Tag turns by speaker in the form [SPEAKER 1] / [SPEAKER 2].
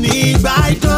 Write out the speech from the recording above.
[SPEAKER 1] Need nígbà ìdánwò